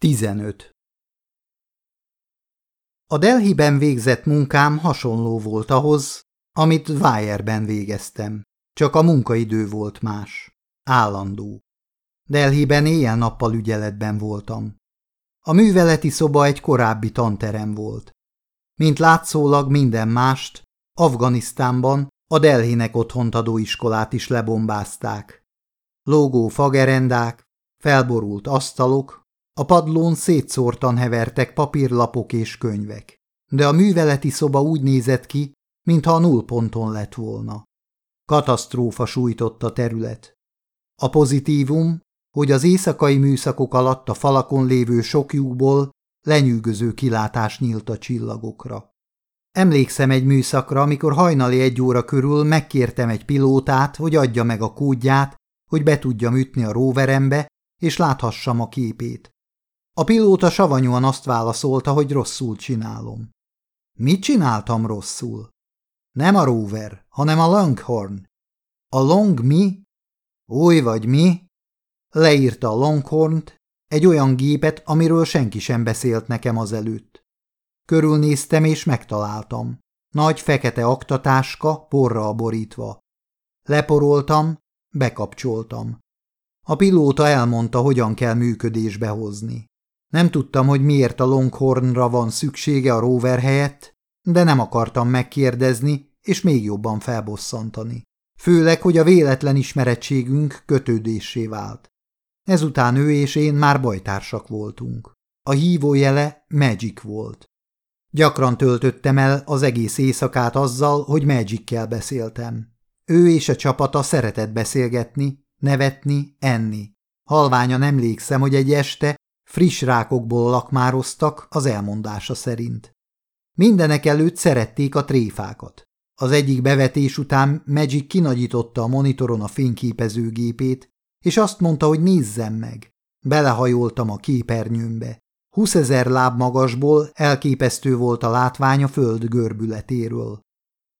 15. A Delhiben végzett munkám hasonló volt ahhoz, amit Wire-ben végeztem, csak a munkaidő volt más, állandó. Delhiben éjjel-nappal ügyeletben voltam. A műveleti szoba egy korábbi tanterem volt. Mint látszólag minden mást, Afganisztánban a Delhinek otthont adó iskolát is lebombázták. Lógó fagerendák, felborult asztalok, a padlón szétszórtan hevertek papírlapok és könyvek, de a műveleti szoba úgy nézett ki, mintha a nullponton lett volna. Katasztrófa sújtott a terület. A pozitívum, hogy az éjszakai műszakok alatt a falakon lévő sok lyukból lenyűgöző kilátás nyílt a csillagokra. Emlékszem egy műszakra, amikor hajnali egy óra körül megkértem egy pilótát, hogy adja meg a kódját, hogy be tudjam ütni a róverembe, és láthassam a képét. A pilóta savanyúan azt válaszolta, hogy rosszul csinálom. Mit csináltam rosszul? Nem a rover, hanem a Longhorn. A Long mi? Új vagy mi? Leírta a Longhornt, egy olyan gépet, amiről senki sem beszélt nekem azelőtt. Körülnéztem és megtaláltam. Nagy fekete aktatáska, porral borítva. Leporoltam, bekapcsoltam. A pilóta elmondta, hogyan kell működésbe hozni. Nem tudtam, hogy miért a Longhornra van szüksége a rover helyett, de nem akartam megkérdezni és még jobban felbosszantani. Főleg, hogy a véletlen ismerettségünk kötődésé vált. Ezután ő és én már bajtársak voltunk. A hívójele Magic volt. Gyakran töltöttem el az egész éjszakát azzal, hogy Magic-kel beszéltem. Ő és a csapata szeretett beszélgetni, nevetni, enni. Halványan emlékszem, hogy egy este Friss rákokból lakmároztak az elmondása szerint. Mindenek előtt szerették a tréfákat. Az egyik bevetés után Magic kinagyította a monitoron a fényképezőgépét, és azt mondta, hogy nézzem meg. Belehajoltam a képernyőmbe. Húszezer láb magasból elképesztő volt a látvány a föld görbületéről.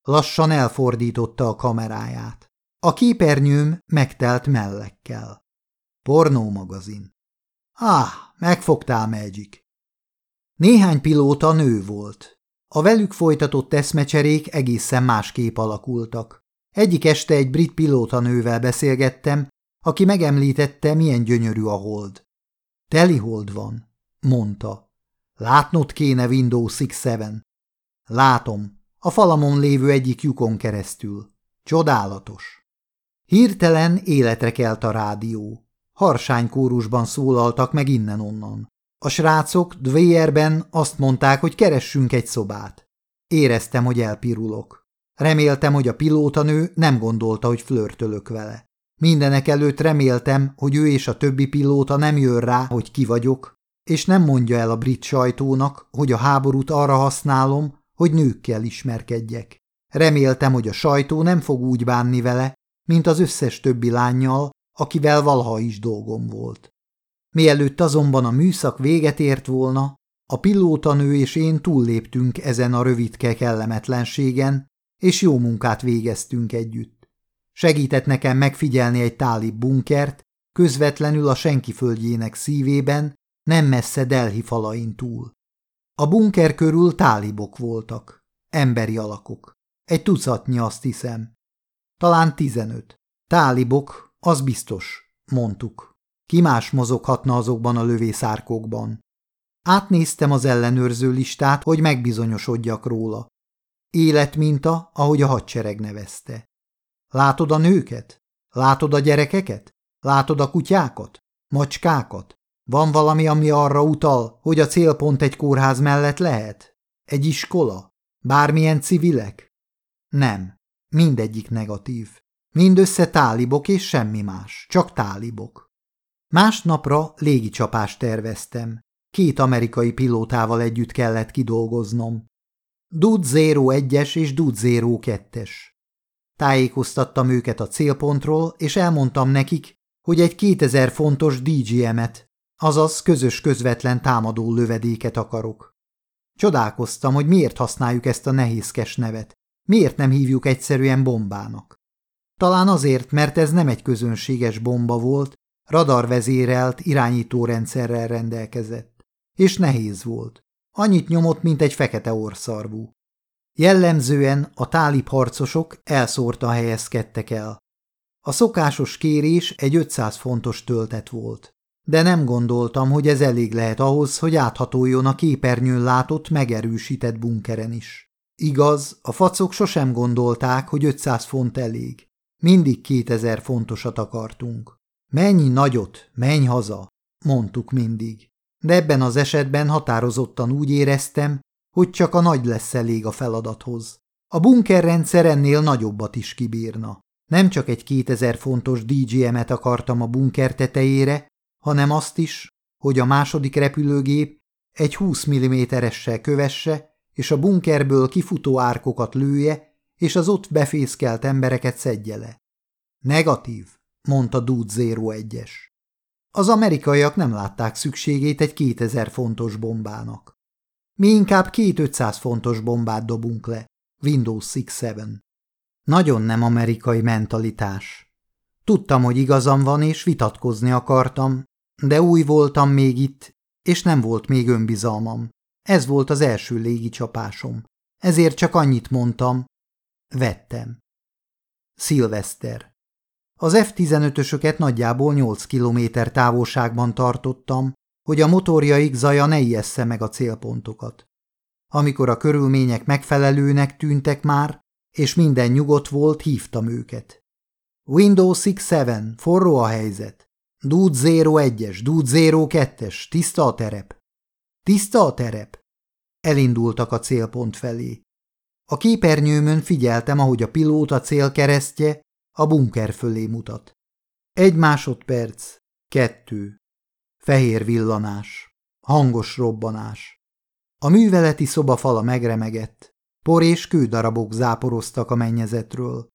Lassan elfordította a kameráját. A képernyőm megtelt mellekkel. Pornómagazin. Ah, megfogtál, Magic. Néhány pilóta nő volt. A velük folytatott eszmecserék egészen másképp alakultak. Egyik este egy brit pilóta nővel beszélgettem, aki megemlítette, milyen gyönyörű a hold. Teli hold van, mondta. Látnod kéne Windows 6-7. Látom, a falamon lévő egyik lyukon keresztül. Csodálatos. Hirtelen életre kelt a rádió. Harsány kórusban szólaltak meg innen-onnan. A srácok Dwayerben azt mondták, hogy keressünk egy szobát. Éreztem, hogy elpirulok. Reméltem, hogy a pilótanő nem gondolta, hogy flörtölök vele. Mindenek előtt reméltem, hogy ő és a többi pilóta nem jön rá, hogy ki vagyok, és nem mondja el a brit sajtónak, hogy a háborút arra használom, hogy nőkkel ismerkedjek. Reméltem, hogy a sajtó nem fog úgy bánni vele, mint az összes többi lányjal, akivel valaha is dolgom volt. Mielőtt azonban a műszak véget ért volna, a pilótanő és én túlléptünk ezen a rövidke kellemetlenségen, és jó munkát végeztünk együtt. Segített nekem megfigyelni egy tálib bunkert, közvetlenül a senki földjének szívében, nem messze Delhi falain túl. A bunker körül tálibok voltak, emberi alakok. Egy tucatnyi azt hiszem. Talán tizenöt. Tálibok, az biztos, mondtuk. Ki más mozoghatna azokban a lövészárkokban? Átnéztem az ellenőrző listát, hogy megbizonyosodjak róla. Életminta, ahogy a hadsereg nevezte. Látod a nőket? Látod a gyerekeket? Látod a kutyákat? Macskákat? Van valami, ami arra utal, hogy a célpont egy kórház mellett lehet? Egy iskola? Bármilyen civilek? Nem. Mindegyik negatív. Mindössze tálibok és semmi más. Csak tálibok. Másnapra légicsapást terveztem. Két amerikai pilótával együtt kellett kidolgoznom. Dud 01-es és Dud 02-es. Tájékoztattam őket a célpontról, és elmondtam nekik, hogy egy 2000 fontos DGM-et, azaz közös közvetlen támadó lövedéket akarok. Csodálkoztam, hogy miért használjuk ezt a nehézkes nevet, miért nem hívjuk egyszerűen bombának. Talán azért, mert ez nem egy közönséges bomba volt, radarvezérelt irányítórendszerrel rendelkezett. és nehéz volt. Annyit nyomott, mint egy fekete orszarvú. Jellemzően a tálib harcosok elszórta helyezkedtek el. A szokásos kérés egy 500 fontos töltet volt, de nem gondoltam, hogy ez elég lehet ahhoz, hogy áthatoljon a képernyőn látott megerősített bunkeren is. Igaz, a facok sosem gondolták, hogy 500 font elég. Mindig 2000 fontosat akartunk. Mennyi nagyot, menj haza, mondtuk mindig. De ebben az esetben határozottan úgy éreztem, hogy csak a nagy lesz elég a feladathoz. A bunkerrendszer ennél nagyobbat is kibírna. Nem csak egy 2000 fontos DGM-et akartam a bunker tetejére, hanem azt is, hogy a második repülőgép egy 20 mm-essel kövesse, és a bunkerből kifutó árkokat lője, és az ott befészkelt embereket szedje le. Negatív, mondta Dude Zero 1-es. Az amerikaiak nem látták szükségét egy 2000 fontos bombának. Mi inkább két 500 fontos bombát dobunk le, Windows 6-7. Nagyon nem amerikai mentalitás. Tudtam, hogy igazam van, és vitatkozni akartam, de új voltam még itt, és nem volt még önbizalmam. Ez volt az első légi csapásom. Ezért csak annyit mondtam. Vettem. Szilveszter. Az F-15-ösöket nagyjából 8 kilométer távolságban tartottam, hogy a motorjaik zaja ne ijessze meg a célpontokat. Amikor a körülmények megfelelőnek tűntek már, és minden nyugodt volt, hívtam őket. Windows 6-7, forró a helyzet. Dude 01-es, Dude 02-es, tiszta a terep. Tiszta a terep. Elindultak a célpont felé. A képernyőmön figyeltem, ahogy a pilóta célkeresztje a bunker fölé mutat. Egy másodperc, kettő. Fehér villanás, hangos robbanás. A műveleti szoba fala megremegett, por és kődarabok záporoztak a mennyezetről.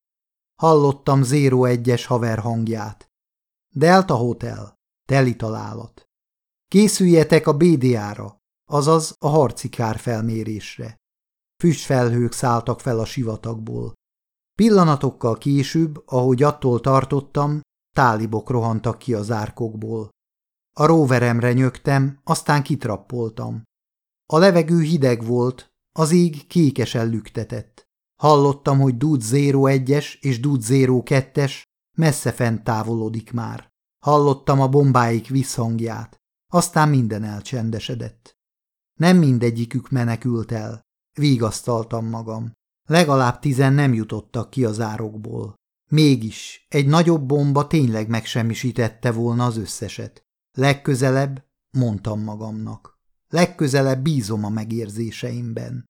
Hallottam Zéro egyes haver hangját. Delta Hotel, teli találat. Készüljetek a BDA-ra, azaz a harcikár felmérésre. Füstfelhők szálltak fel a sivatagból. Pillanatokkal később, ahogy attól tartottam, tálibok rohantak ki az árkokból. A róveremre nyögtem, aztán kitrappoltam. A levegő hideg volt, az ég kékesen lüktetett. Hallottam, hogy Dud 01-es és Dud 02-es messze fent távolodik már. Hallottam a bombáik visszhangját. Aztán minden elcsendesedett. Nem mindegyikük menekült el. Vígasztaltam magam. Legalább tizen nem jutottak ki az árokból. Mégis egy nagyobb bomba tényleg megsemmisítette volna az összeset. Legközelebb, mondtam magamnak. Legközelebb bízom a megérzéseimben.